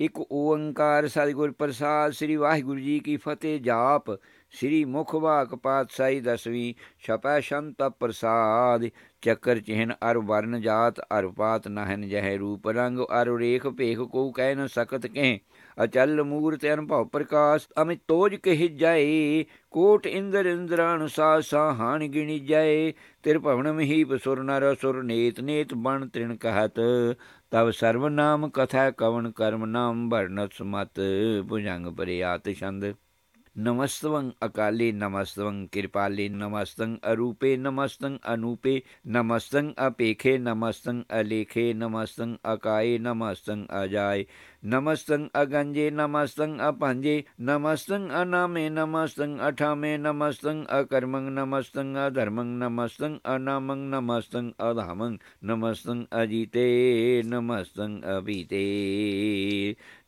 ਇੱਕ ਓੰਕਾਰ ਸਤਿਗੁਰ ਪ੍ਰਸਾਦ, ਸ੍ਰੀ ਵਾਹਿਗੁਰੂ ਜੀ ਕੀ ਫਤਿਹ ਜਾਪ, ਸ੍ਰੀ ਮੁਖ ਮੁਖਵਾਕ ਪਾਤਸ਼ਾਹੀ ਦਸਵੀਂ ਛਪੈ ਸ਼ੰਤ ਪ੍ਰਸਾਦ, ਚੱਕਰ ਚਿਹਨ ਅਰ ਵਰਨ ਜਾਤ ਅਰ ਪਾਤ ਨਹਿਨ ਜਹ ਰੂਪ ਰੰਗ ਅਰ ਰੇਖ ਭੇਖ ਕੋ ਕਹਿ ਨ ਸਕਤ ਕਹਿ। ਅਚਲ ਮੂਰਤ ਅਨਭਵ ਪ੍ਰਕਾਸ਼ ਅਮਿ ਤੋਜ ਕਹਿ ਜਾਏ, ਕੋਟ ਇੰਦਰ ਇੰਦਰਾਨ ਸਾ ਸਾਹਾਨ ਗਿਣੀ ਜਾਏ ਤਿਰ ਭਵਨ ਮਹੀਪ ਸੁਰ ਨਰ ਸੁਰ ਨੇਤ ਨੇਤ ਬਣ ਤ੍ਰਿਣ ਕਹਤ। तब सर्वनाम कथा कवन कर्म नाम वर्ण सुमत भुजंग प्रयात छंद। नमस्तवं अकाले, नमस्तवं कृपाले नमस्तं अरूपे नमस्तं अनूपे नमस्तं अपेखे नमस्तं अलेखे नमस्तं अकाये नमस्तं अजाय। नमस्तं अगंजे नमस्तं अपंजे नमस्तं अनामे नमस्तं अठामे नमस्तं अकर्मं नमस्तं अधर्मं नमस्तं अनामं नमस्तं अधामं नमस्तं अजीते नमस्तं अभीते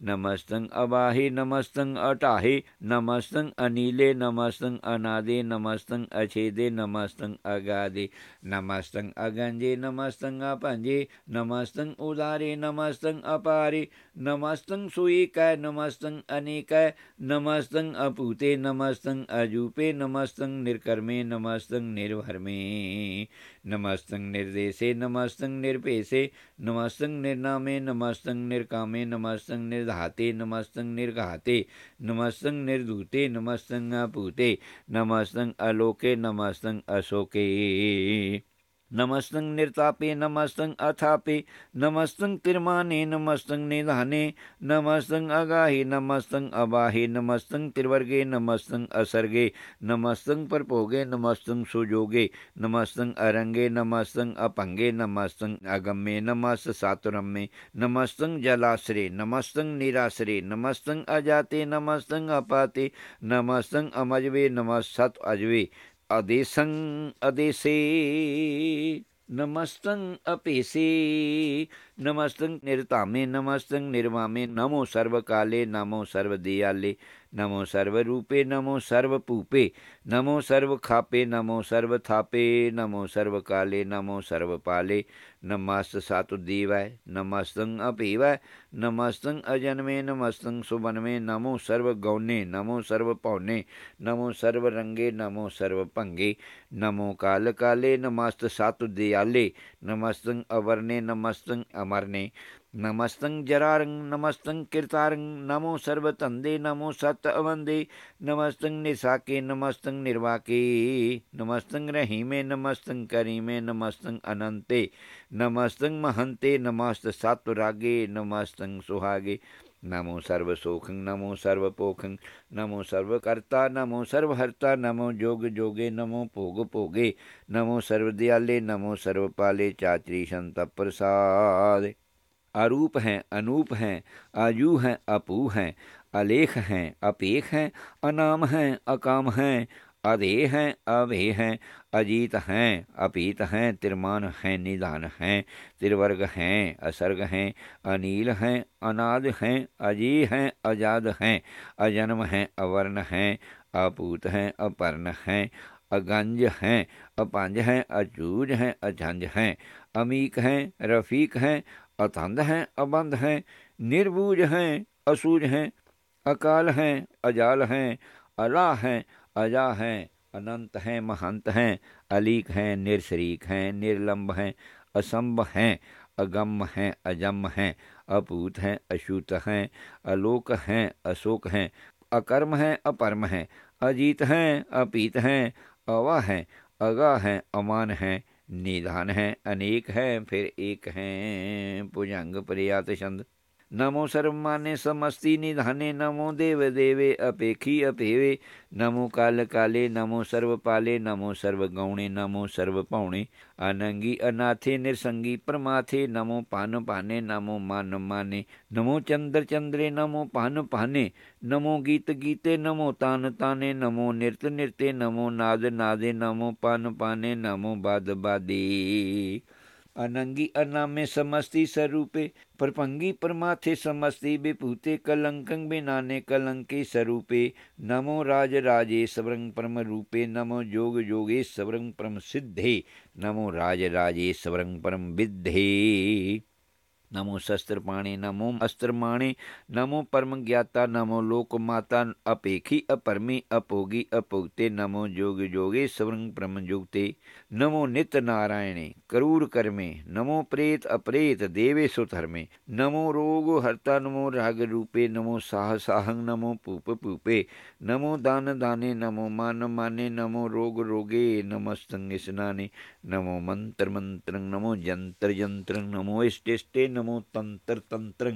नमस्तं अबाहे नमस्तं अटाहे नमस्तं अनीले नमस्तं अनादे नमस्तं अछेदे नमस्तं अगादे नमस्तं अगंजे नमस्तं अपंजे नमस्तं उदारे नमस्तं अपारे नमस्तं सुईकाय नमस्तं अनेकाय नमस्तं अपूते नमस्तं अजूपे नमस्तं निर्कर्मे नमस्तं निर्भर्मे नमस्तं निर्देशे नमस्तं निर्पेशे नमस्तं निर्नामे नमस्तं निर्कामे नमस्तं निर्धाते नमस्तं निर्घाते नमस्तं निर्धूते नमस्तं अपूते नमस्तं अलोके नमस्तं अशोके नमस्तं निर्तापे, नमस्तं अथापे, नमस्तं तिर्माने, नमस्तं निधाने, नमस्तं अगाहे, नमस्तं अबाहे, नमस्तं त्रिवर्गे, नमस्तं असर्गे, नमस्तं परपोगे, नमस्तं सुजोगे, नमस्तं अरंगे, नमस्तं अपंगे, नमस्तं अगम्ये, नमस्त सातुरम्ये, नमस्तं जलाश्रे, नमस्तं निराश्रे, नमस्तं अजाते, नमस्तं अपाते, नमस्तं अमजवे नमस्सत् अजवे अदेशं अदेशे नमस्तं अपेसे नमस्तं निरतामे, नमस्तं निर्वामे, नमो सर्वकाले, नमो सर्वदयाले, नमो सर्वरूपे, नमो सर्वपूपे, नमो सर्वखापे, नमो सर्वथापे, नमो सर्वकाले, नमो सर्वपाले। नमस्त सातुदेवाय नमस्तं अपीवाय, नमस्तं अजन्मे, नमस्तं सुबनमे नमो सर्वगौने नमो सर्वपौने नमो सर्वरंगे, नमो सर्वपंगे, नमो काल काले नमस्त सातुदयाले नमस्तं अवर्णे नमस्तं अमरने नमस्तं जरारंग नमस्तं कीर्तारंग नमो सर्वतंदे नमो सत अवंदे नमस्तं निसाके, नमस्तं निर्वाके, नमस्तं रहीमे, नमस्तं करीमे, नमस्तं अनंते नमस्तं महंते नमस्त सात्वरागे, नमस्तं सुहागे। नमो सर्वसोखं, नमो सर्वपोखं, नमो सर्वकर्ता, नमो सर्वहर्ता, नमो जोग जोगे, नमो भोग भोगे, नमो सर्वदयाले, नमो सर्वपाले, चात्री संत प्रसाद। अरूप हैं, अनूप हैं, आयु हैं, अपू हैं, अलेख हैं, अपेख हैं, अनाम हैं, अकाम हैं अधे हैं अभे हैं, अजीत हैं, अपीत हैं, तिरमान हैं, निदान हैं, त्रिवर्ग हैं, असर्ग हैं, अनील हैं, अनाद हैं, अजी हैं, अजाद हैं, अजन्म हैं, अवर्ण हैं, अपूत हैं, अपर्ण हैं, अगंज हैं, अपंज हैं, अचूज हैं अझंज हैं, अमीक हैं, रफीक हैं अतंध हैं, अबंध हैं, निर्बूज हैं, असूज हैं, अकाल हैं, अजाल हैं अला हैं अजा हैं, अनंत हैं, महंत हैं, अलीक हैं, निरशरीक हैं, निर्लंब हैं असंभ हैं, अगम हैं, अजम हैं, अपूत हैं, अशुत हैं, अलोक हैं, अशोक हैं, अकर्म हैं, अपरम हैं, अजीत हैं, अपीत हैं, अवा हैं, अगा हैं, अमान हैं, निधान हैं, अनेक हैं, फिर एक हैं भुजंग प्रयात, छंद। नमो सर्वमाने समस्ति निधाने, नमो देव देवे अपेखी अपेवे, नमो काल काले नमो सर्वपाले, नमो सर्वगौणे, नमो सर्वपौणे, अनंगी अनाथे, निरसंगी प्रमाथे, नमो पान पाने नमो मान माने नमो चंद्र चंद्रे नमो पान पाने नमो गीत गीते नमो तान ताने नमो नृत्य नृत्य, नमो नाद नादे, नमो पान पाने नमो बाद बादे अनंगी अनामे समस्ती स्वरूपे परपंगी परमाथे समस्ती विभूते कलंकं बिनाने कलंके स्वरूपे नमो राज राजे सवरंग परम रूपे, नमो जोग योगे सवरंग परम सिद्धे। नमो राज राजे सवरंग परम विद्धे। नमो शस्त्र पाणे नमो अस्त्र माणे नमो परम ज्ञाता नमो लोक माता अपेखी, अपरमी, अपोगी अपोगते नमो जोग जोगे स्वरंग परम जुगते, नमो नित नारायणे, करूर कर्मे, नमो प्रेत अप्रेत, देवे सुधर्मे नमो रोग हर्ता, नमो राग रूपे, नमो साह साहंग नमो पूप पूपे, नमो दान दाने, नमो मान माने, नमो रोग रोगे नमस्तंग स्नाने, नमो मंत्र मंत्र, नमो जंत्र यंत्र, नमो इष्टे नमो तंत्र तंत्र।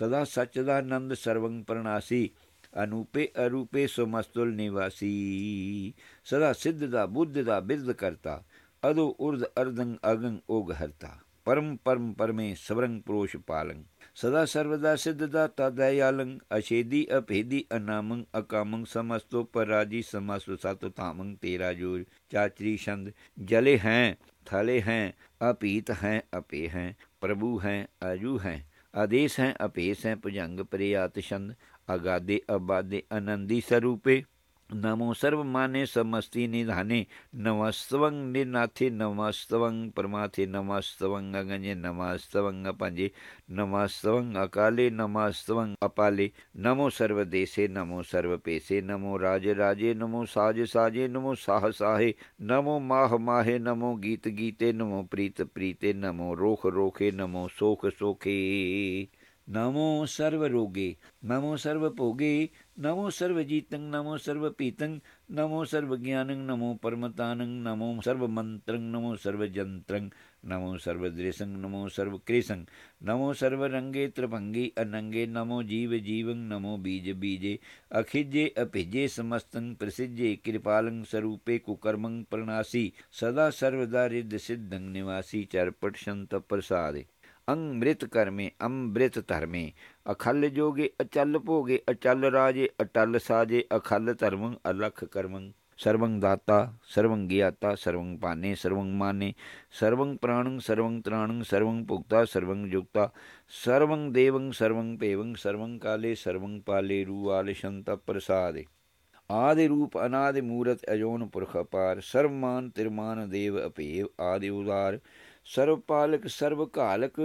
सदा सच्चिदानंद सर्वं प्रणासी। अनूपे अरूपे सुमस्तुल निवासी। सदा सिद्धदा बुद्धदा बिद्ध करता अदो उर्द अर्दंग अगंग ओग हरता परम परम परमे सवरंग पुरुष पालंग। सदा सर्वदा सिद्धदा तदयालंग अछेदी अभेदी, अनामंग, अकामंग समस्तो पराजी समस्तु सातो तामंग, तेरा ज़ोर, चाचरी छंद। जले हैं, थले हैं, अपीत हैं अपे हैं। प्रभु हैं अजू हैं आदेश हैं अपेश हैं भुजंग प्रयात छंद अगादे अबादे आनंदी स्वरूपे नमो सर्व माने समस्ती निधाने, नमस्तवं निनाथे, नमस्तवं परमाथे, नमस्तवं अगंजे नमस्तवं अपंजे, नमस्तवं अकाले, नमस्तवं अपाले। नमो सर्व देशे नमो सर्व पेशे नमो राज राजे नमो साज साजे, नमो साह साहे नमो माह माहे नमो गीत गीते नमो प्रीत प्रीते नमो रोख रोखे, नमो सोख सोखे नमो सर्वरोगे, नमो सर्वभोगे, नमो सर्वजीतं नमो सर्वपीतं नमो सर्वज्ञानं नमो परमतानं नमो सर्वमन्त्रं नमो सर्वजन्त्रं नमो सर्वदृशं नमो सर्वकृशं नमो सर्वरङ्गे त्रिभङ्गे अनङ्गे नमो जीव जीवं नमो बीज बीजे, अखिजे अभिजे समस्तं प्रसिद्धे कृपालं स्वरूपे कुकर्मं प्रणासी, सदा सर्वदा सिद्धं निवासी, चरपट संत प्रसादे। ਅੰਮ੍ਰਿਤ ਕਰਮੇ ਅੰਮ੍ਰਿਤ ਧਰਮੇ। ਅਖਲ ਜੋਗੇ ਅਚਲ ਭੋਗੇ, ਅਚਲ ਰਾਜੇ ਅਟਲ ਸਾਜੇ। ਅਖਲ ਧਰਮ ਅਲਖ ਕਰਮੰ। ਸਰਵੰ ਦਾਤਾ, ਸਰਵੰ ਗਿਆਤਾ, ਸਰਵੰ ਪਾਨੇ ਸਰਵੰ ਮਾਨੇ। ਸਰਵੰ ਪ੍ਰਾਣੰ, ਸਰਵੰ ਤ੍ਰਾਣੰ, ਸਰਵੰ ਭੁਗਤਾ, ਸਰਵੰ ਜੁਗਤਾ। ਸਰਵੰ ਦੇਵੰ, ਸਰਵੰ ਭੇਵੰ, ਸਰਵੰ ਕਾਲੇ, ਸਰਵੰ ਪਾਲੇ, ਰੂਆਲ ਸ਼ੰਤ ਪ੍ਰਸਾਦੇ। ਆਦਿ ਰੂਪ ਅਨਾਦਿ ਮੂਰਤ ਅਜੋਨ ਪੁਰਖ ਅਪਾਰ। ਸਰਵਮਾਨ, ਤਿਰਮਾਨ, ਦੇਵ ਅਪੇਵ, ਆਦਿ ਉਦਾਰ। ਸਰਬ ਪਾਲਕ ਸਰਬ ਘਾਲਕ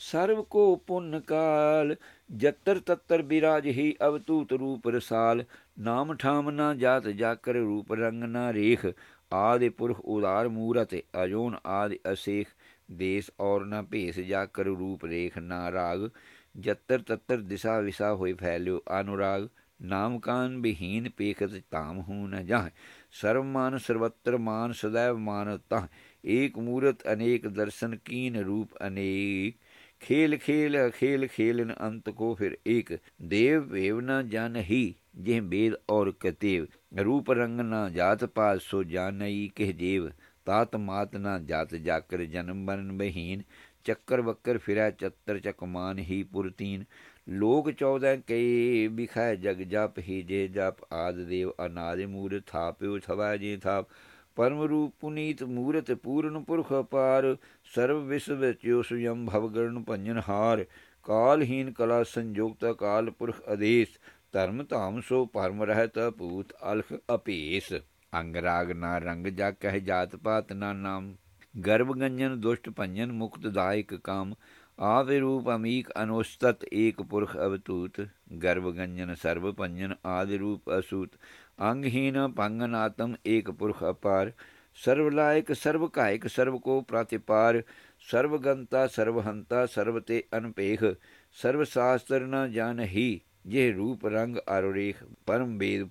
ਸਰਬ ਕੋ ਪੁੰਨ ਕਾਲ, ਜਤਰ ਤਤਰ ਬਿਰਾਜ ਹੀ ਅਵਤੂਤ ਰੂਪ ਰਸਾਲ, ਨਾਮ ਠਾਮ ਨਾ ਜਾਤ ਜਾਕਰ ਰੂਪ ਰੰਗ ਨਾ ਰੇਖ, ਆਦਿ ਪੁਰਖ ਉਦਾਰ ਮੂਰਤ ਅਜੋਨ ਆਦਿ ਅਸੇਖ, ਦੇਸ ਔਰ ਨਾ ਭੇਸ ਜਾਕਰ ਰੂਪ ਰੇਖ ਨਾ ਰਾਗ, ਜਤਰ ਤਤਰ ਦਿਸ਼ਾ ਵਿਸਾ ਹੋਈ ਫੈਲਿਓ ਅਨੁਰਾਗ, ਨਾਮ ਕਾਨ ਬਿਹੀਨ ਪੇਖਤ ਤਾਮ ਹੂ ਨ ਜਾਹ, ਸਰਵ ਮਾਨ ਸਰਵਤਰ ਮਾਨ ਸदैव ਮਾਨਤਾ एक मूर्त अनेक दर्शन कीन रूप अनेक खेल खेल अखेल खेलन अंत को फिर एक देव वेव न जान ही जिह वेद और कतेव रूप रंग न जात पात सो जानई कह देव तात मात न जात जाकर जन्म बन बहीन चक्कर बक्कर फिरा चतर चकमान ही पुरतीन लोक चौदह कई बिखाए जग जाप ही जे जाप आद देव अनाद मूर थाप्यो थवा जे थाप परम रूप पुनीत मूरत पूर्ण पुरख अपार सर्व विश्व च्यो स्वयं भवगर्ण पंजन हार कालहीन कला संजोगता काल पुरख आदेश धर्म धाम सो परम रहत पूत अलख अपेस अंग राग ना रंग जा कह जात पात ना नाम गर्भ गंजन दुष्ट पंजन मुक्त दायक काम आदि रूप अमीक अनुस्तत एक पुरख अवतूत गर्भ गंजन सर्व पंजन आदि रूप असूत, अंगहीन पंगनातम एक पुरुष अपार, सर्वलायक सर्व कायक सर्व को प्रातिपार, सर्वगंता, सर्वहंता, सर्वते अनपेख सर्वशास्त्र न जान ही ये रूप रंग आरुरेख, परम वेद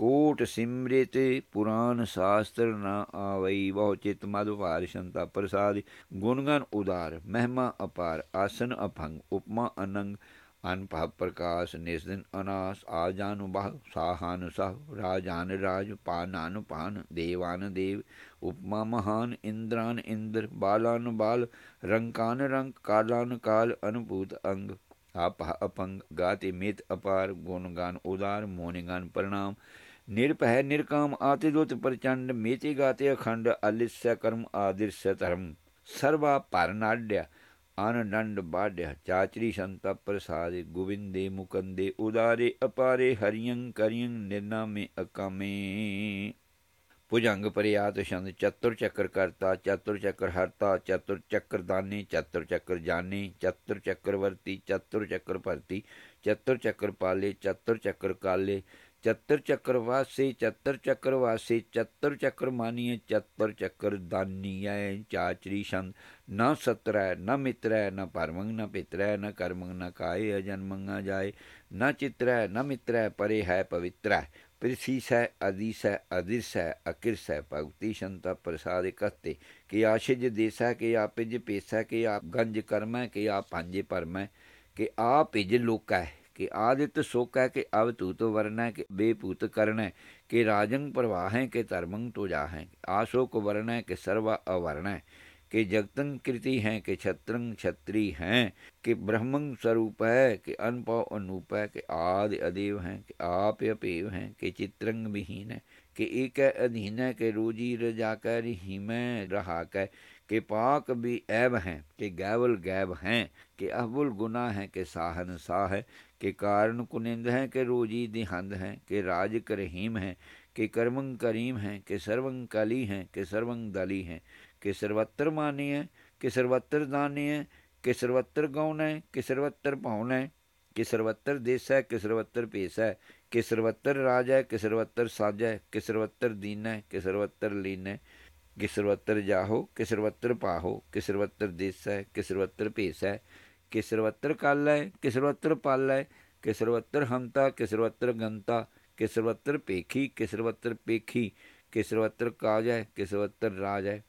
पुराण जा कह नेत भाखत नित कोट सिमृत पुराण शास्त्र न आवई बहु चित मधुपार शंता प्रसाद गुणगन उदार महिमा अपार आसन अभंग उपमा अनंग अनपह प्रकाश निस्दिन अनास आजानुबाह साहान सह राजान राज पानान पान देवान देव उपमा महान इंद्रान इंद्र बालान बाल रंकान रंग कालान काल अनुभूत अंग आपह अपंग गाते मित अपार गुणगान उदार मोनिगान ਨਿਰਭੈ ਨਿਰਕਾਮ ਆਤੇ ਜੋਤ ਪ੍ਰਚੰਡ ਮੇਤੇ ਗਾਤੇ ਅਖੰਡ ਅਲਿਸਯ ਕਰਮ ਆਦਿਰਸਯ ਧਰਮ। ਸਰਵਾ ਪਰਨਾੜ੍ਯ ਆਨੰਦ ਬਾੜ੍ਯ ਚਾਚਰੀ ਸੰਤਪ ਪ੍ਰਸਾਦ ਗੋਵਿੰਦੇ ਮੁਕੰਦੇ, ਉਦਾਰੇ ਅਪਾਰੇ ਹਰੀਯੰ ਕਰੀਯੰ ਨਿਰਨਾਮੇ ਅਕਾਮੇ। ਭੁਜੰਗ ਪਰਿਆਤ ਛੰਦ, ਚਤੁਰ ਚੱਕਰ ਕਰਤਾ, ਚਤੁਰ ਚੱਕਰ ਹਰਤਾ, ਚਤੁਰ ਚੱਕਰ ਦਾਨੀ, ਚਤੁਰ ਚੱਕਰ ਜਾਨੀ ਚਤੁਰ ਚੱਕਰ ਵਰਤੀ, ਚਤੁਰ ਚੱਕਰ ਭਰਤੀ, ਚਤੁਰ ਚੱਕਰ ਪਾਲੇ, ਚਤੁਰ ਚੱਕਰ ਕਾਲੇ ਚਤਰ ਚੱਕਰ ਵਾਸੀ, ਚਤਰ ਚੱਕਰ ਵਾਸੀ, ਚਤਰ ਚੱਕਰ ਮਾਨੀਏ, ਚਤਰ ਚੱਕਰ ਦਾਨੀਐ, ਚਾਚਰੀ ਛੰਦ। ਨਾ ਸਤਰੈ, ਨਾ ਮਿਤਰੈ, ਨਾ ਪਰਮੰਗ ਨਾ ਪਿਤਰੈ, ਨਾ ਕਰਮੰਗ, ਨਾ ਕਾਏ ਅਜਨਮੰਗਾ ਜਾਏ। ਨਾ ਚਿਤਰੈ, ਨਾ ਮਿਤਰੈ, ਪਰੇ ਹੈ ਪਵਿੱਤਰੈ। ਪ੍ਰਿਸੀਸੈ ਅਦੀਸੈ, ਅਦਿਰਸੈ, ਅਕਿਰਸੈ, ਭਗਤੀ ਸ਼ੰਤਾ ਪ੍ਰਸਾਦ ਕਹਤੇ ਕਿ ਆਸ਼ਿਜ ਦੇਸੈ, ਕਿ ਆਪਿਜ ਪੇਸੈ, ਕਿ ਆਪ ਗੰਜ ਕਰਮੈ, ਕਿ ਆਪ ਪਾਂਜੇ ਪਰਮੈ ਕਿ ਆਪ ਇਜ ਲੋਕੈ। कि आदित्य शोक है कि अब तू तो वर्ण है कि बेपूत करण है, कि राजंग प्रवाह है कि तरमंग तो जा है आशोक वर्ण है कि सर्व अवर्ण है, कि जगतंग कृति हैं कि छत्रंग छत्री हैं, कि ब्रह्मंग स्वरूप है कि अनुपव अनूप है, कि आदि अदेव हैं, कि आप अपेव हैं, कि चित्रंग विहीन है, कि एक अधीन है, कि रोजी रजा रजाकर हिम रहा कै के पाक भी ऐब हैं, के गैवल गैब हैं, के अहबुल गुना है, के साहन साह है कि कारण कुनिंद हैं कि रोजी दिहंद हैं के राज करहीम हैं के कर्मंग करीम हैं कि सर्वंग कली हैं कि सर्वंग दली हैं कि सर्वत्र मानी है कि सर्वत्र दानी है कि सर्वत्र गौन है कि सर्वत्र पौन है कि सर्वत्र देश है कि सर्वत्र पेश है कि सर्वत्र राज है कि सर्वत्र साज है कि सर्वत्र दीन है कि सर्वत्र लीन है कि सर्वत्र जाहो कि सर्वत्र पाहो कि सर्वत्र देश है कि सर्वत्र पेश है कि सर्वत्र है कि सर्वत्र है कि सर्वत्र हमता कि सर्वत्र गंता कि सर्वत्र पेखी कि सर्वत्र पेखी कि सर्वत्र काज है कि सर्वत्र राज है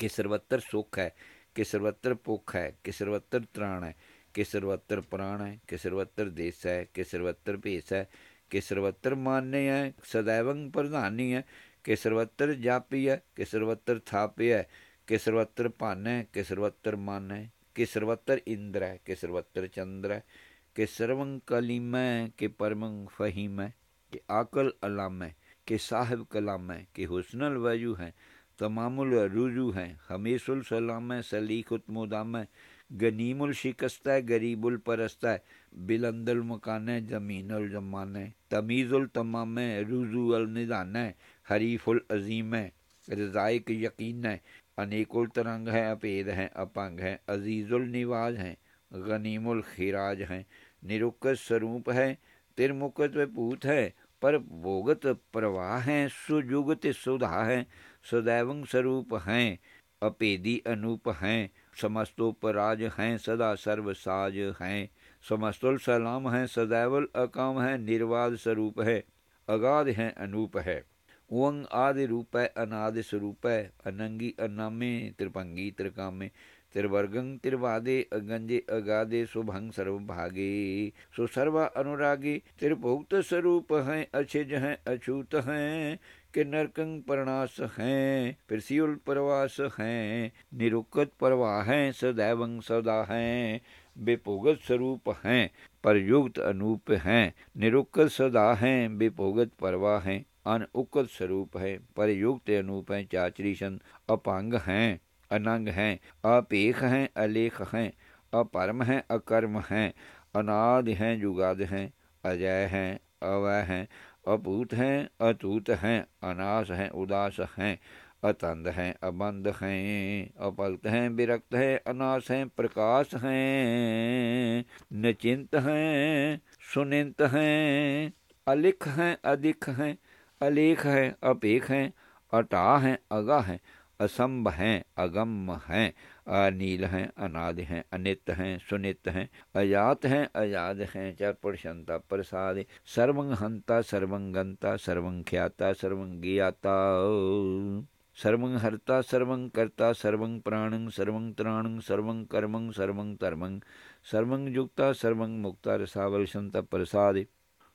कि सर्वत्र सुख है कि सर्वत्र भुख है कि सर्वत्र त्राण है कि सर्वत्र प्राण है कि सर्वत्र देश है कि सर्वत्र भेष है कि सर्वत्र मान्य है सदैवं प्रधानी है कि सर्वत्र जापी है कि सर्वत्र थाप्य है कि सर्वत्र पान है कि सर्वत्र मान है कि सर्वत्र इंद्र है के सर्वत्र चंद्र है कि सर्वं कलीम है, कि परमं फहीम है, कि आकल अलाम है, कि साहिब कलाम है, कि हुसनल वायु है, तमामुल रुजू हैं हमेशुल सलाम है सलीखुत मुदाम है, गनीमुल शिकस्त है, गरीबुल परस्त है, बिलंदल मकान जमीनुल जमान तमीज़ुल तमाम रुजू अल निदान हरीफुल अजीम रजाइक यकीन अनेकुल तरंग है, अपेद हैं, अपंग हैं, अजीज़ुल निवाज हैं, गनीमुल खिराज हैं निरुक्त स्वरूप है तिरमुकत भूत है, पर भोगत प्रवाह हैं, सुजुगत सुधा है सदैवं स्वरूप हैं, अपेदी अनूप हैं, समस्तोपराज हैं, सदा सर्वसाज हैं, समस्तुल सलाम हैं, सदैवल अकाम है, निर्वाद स्वरूप है, अगाध है, अनूप है। वंग आदि रूप है अनादि स्वरूप है अनंगी अनामे त्रिपंगी त्रिकामे, त्रिवर्गं त्रिवादे, अगंजे अगादे शुभंग सर्वभागे। सो सर्वा अनुरागी त्रिभुक्त स्वरूप हैं, अछिज हैं, अछूत हैं, के नरकंग परणास हैं, फिर सियुल प्रवास हैं निरुक्त प्रवाह हैं, सदैवं सदा हैं बेपोगत स्वरूप हैं, परयुक्त अनूप हैं निरुक्त सदा हैं बेपोगत परवाह हैं। अनउक्त स्वरूप है, परयुक्त अनूप है चाचरी सन अपांग हैं, अनंग हैं, अपेख हैं, अलेख हैं, अपरम हैं, अकर्म हैं, अनाद हैं, जुगाद हैं, अजय हैं, अवय हैं अभूत हैं, अतूत हैं, अनास हैं, उदास हैं, अतंद हैं, अबंध हैं अपलत हैं, विरक्त हैं, अनास हैं, प्रकाश हैं, नचिंत हैं, सुनिंत हैं, अलिख हैं, अधिक हैं अलेख हैं, अपेख हैं, अटा हैं, अगा हैं असंभ हैं अगम हैं, अनील हैं, अनाद हैं, अनित हैं, सुनित हैं अजात हैं अजाद हैं च पुरुषंता प्रसाद सर्वंग हंता सर्वं गंता सर्वं ख्याता सर्वं हर्ता सर्वं कर्ता सर्वं प्राणं सर्वं त्राणं सर्वं कर्मं सर्वं धर्मं सर्वं युक्ता सर्वं मुक्ता रसावल प्रसाद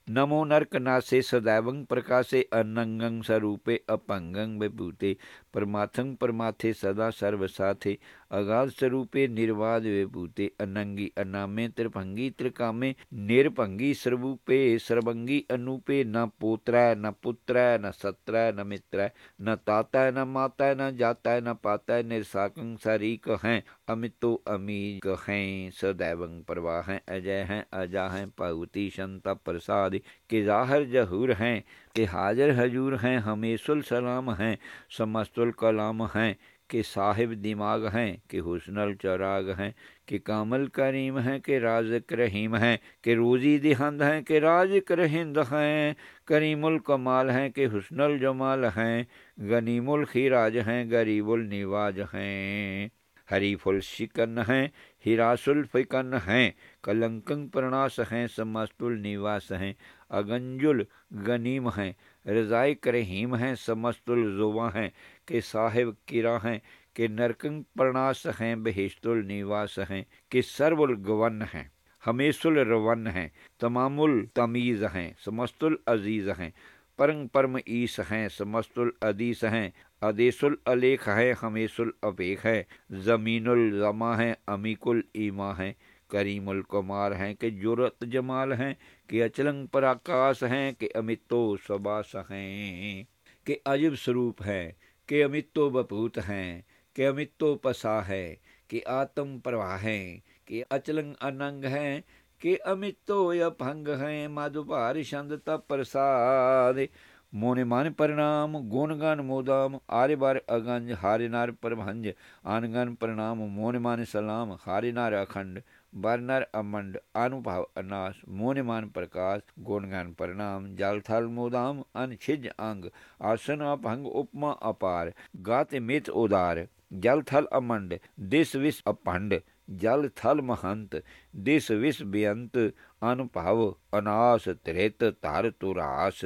नमो नरक नासे सदैवं प्रकाशे अनंगं स्वरूपे अपंगं विभूते परमाथं परमाथे सदा सर्वसाथे अगाध स्वरूपे निर्वाद विभूते, अनंगी अनामे त्रिभंगी त्रिकामे, निरभंगी स्वरूपे सर्वंगी अनूपे, न पोत्र न पुत्र न सत्र न मित्र न ताता न माता न जाता न पाता निर्साकं सरीक हैं, अमितो अमीक हैं, सदैव प्रवाह हैं, अजय हैं अजा हैं पहुति शंत, प्रसाद के जाहर जहूर हैं। के हाजिर हजूर हैं हमेशुल सलाम हैं, समस्तुल कलाम हैं, कि साहिब दिमाग हैं, कि हुसनल चराग हैं, कि कामल करीम हैं, कि राज रहीम हैं, कि रोज़ी दिहंद हैं, कि राज हिंद हैं, करीमुल कमाल हैं, कि हुसनल जमाल हैं, गनीमुल खीराज हैं, गरीबुल निवाज हैं। हरीफुल शिकन हैं, हिरासुल फ़िकन हैं कलंकं प्रणास हैं, समस्तुल निवास हैं। अगंजुल गनीम हैं। रज़ाई करहीम हैं, समस्तुल जुवा हैं। के साहिब किरा हैं, के नरकंग प्रणास हैं, बहिश्तुल निवास हैं। के सर्वुल गवन हैं, हमेशुल रवन हैं। तमामुल तमीज़ हैं, समस्तुल अज़ीज़ हैं। परंग परम ईस हैं, समस्तुल अदीस हैं। अदेसुल अलेख है, हमेशुल अपेख है। ज़मीनुल जमा है, अमीकुल ईमा है। करीमुल कुमार हैं कि जुरत जमाल हैं, कि अचलंग पराकाश हैं, कि अमितो सबास हैं कि अजब स्वरूप है, कि अमितो बपूत हैं, कि अमितो पसा है, कि आत्म प्रवाह है, कि अचलंग अनंग हैं, कि अमितो यभंग हैं माधुभार छंद प्रसाद। मोने मान परिणाम गुणगान मोदाम, आर्य बार अगंज, हारे नार परभंज आनगन प्रणाम मोन मान सलाम, हारे नार अखंड। बरनर अमंड अनुभाव अनास मोनिमान प्रकाश, गुणगान परिणाम थल मोदाम, अनछिज अंग, आसन अपंग उपमा अपार, गाते मित उदार जल थल अमंड दिस विस अपंड जल थल महंत दिस विस बेअंत अनुभाव अनास त्रित तर तुरास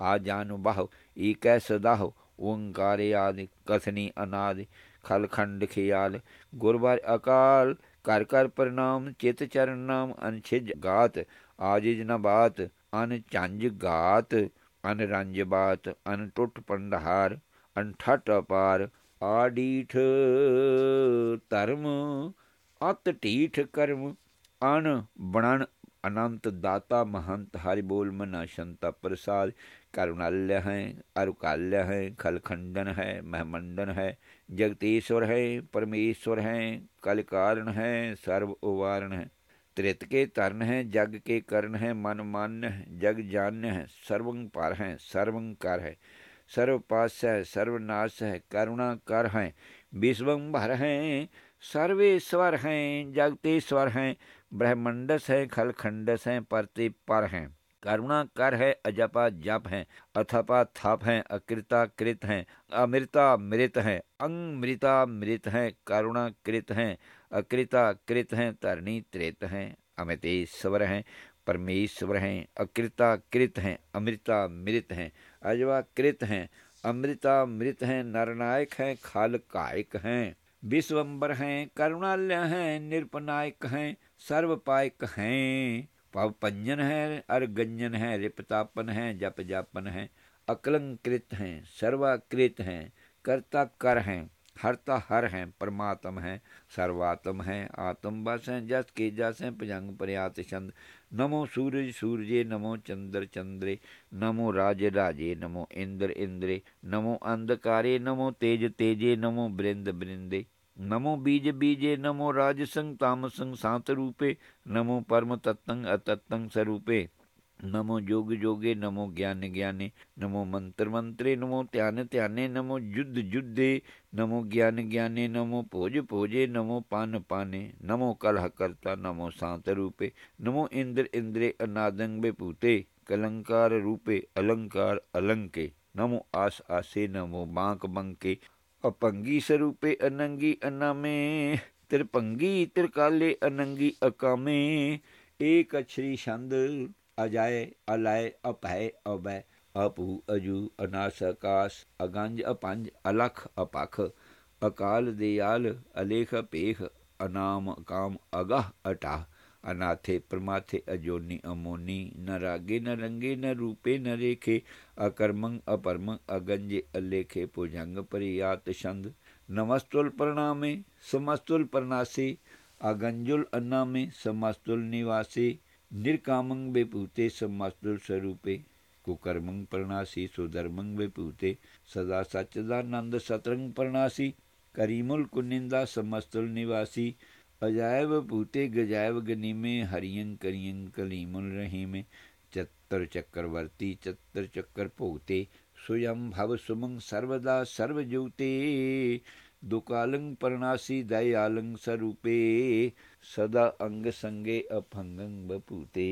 आजानुबाह ईक सदाह, ओंकार आदि, कथनी अनादि, खलखंड खियाल गुरबार अकाल कर कर प्रणाम चित चरण नाम अनछिज गात आजिज न बात अन चंज गात अन रंज बात अन टुट पंडहार अनठट अपार आडीठ धर्म अत टीठ कर्म अन बनन अनंत दाता महंत हरि बोल मना शंता प्रसाद करुणाल्य हैं अरुकाल्य हैं खलखंडन है महमंडन है जगतीश्वर है, परमेश्वर हैं, कल कारण है, सर्व उवारण है। त्रित के तरण है, जग के कर्ण है, मन मान्य है, जग जान्य है सर्वं पर है सर्वं कर है। सर्वपास है, सर्वनाश है करुणा कर है विश्वं भर हैं, सर्वेश्वर हैं जगतेश्वर हैं, ब्रह्मंडस हैं, खलखंडस हैं परते पर हैं। करुणा कर है, अजपा जप है, अथपा थप है, अकृता कृत है, अमृता मृत है अंग मृता मृत है, करुणा कृत है, अकृता कृत है, तरणी त्रेत है, अमितेश्वर हैं, परमेश्वर हैं, अकृता कृत हैं, अमृता मृत हैं, अजवा कृत हैं, अमृता मृत हैं, नरनायक हैं खाल कायक हैं विश्वम्बर हैं, करुणालय हैं, निरपनायक हैं, सर्वपायक हैं। पंजन है अर्गंजन है, रिपतापन है जप जापन है, अकलंकृत हैं, सर्वाकृत हैं कर्ता कर हैं हरता हर हैं, परमात्म हैं, सर्वात्म हैं आत्म बस हैं, जस के जस हैं, पजंग प्रयात छंद। नमो सूरज सूर्य नमो चंद्र चंद्रे, नमो राज राजे, नमो इंद्र इंद्रे, नमो अंधकारे, नमो तेज तेजे, नमो बृंद बृंदे। नमो बीज बीजे, नमो राजसंग तामसंग सात रूपे, नमो परम तत्तंग अतत्तंग स्वरूपे नमो जोग जोगे, नमो ज्ञान ज्ञाने, नमो मंत्र मंत्रे, नमो त्यान त्याने नमो युद्ध युद्धे, नमो ज्ञान ज्ञाने, नमो भोज भोजे, नमो पान पाने, नमो कलह कर्ता, नमो सांत रूपे, नमो इंद्र इंद्रे अनादंग पूते कलंकार रूपे, अलंकार अलंके, नमो आस आसे, नमो बांक बंके अपंगी स्वरूपे अनंगी अनामे त्रिपंगी त्रिकाले अनंगी अकामे एक अक्षरी छंद अजाय अलाय अपय अवय अपू अजू अनास आकाश अगंज अपंज अलख अपख अकाल दयाल अलेख पेख अनाम काम अगह अटाह अनाथे प्रमाथे अजोनी अमोनी, न रागे, न रंगे, न रूपे, न रेखे, अकर्मंग, अपरमंग, अगंजे, अलेखे, पुजंग, परियात, छंद, नमस्तुल प्रणामे, समस्तुल प्रणासी अगंजुल अन्नामे, समस्तुल निवासी, निर्कामंग बेपूते समस्तुल स्वरूपे, कुकर्मंग प्रणासी, सुधर्मंग बेपूते सदा सच्चिदानंद सतरंग प्रणासी, करीमुल कुनिंदा, समस्तुल निवासी अजायब भूते गजायब गनीमे हरियं करियं कलीमुल रही में। चतर चक्रवर्ती चतर चक्कर पोते, स्वयं भव सुमंग सर्वदा सर्वज्योते दुकालं परणासी दयालं स्वरूपे सदा अंग संगे अफंगं बपूते।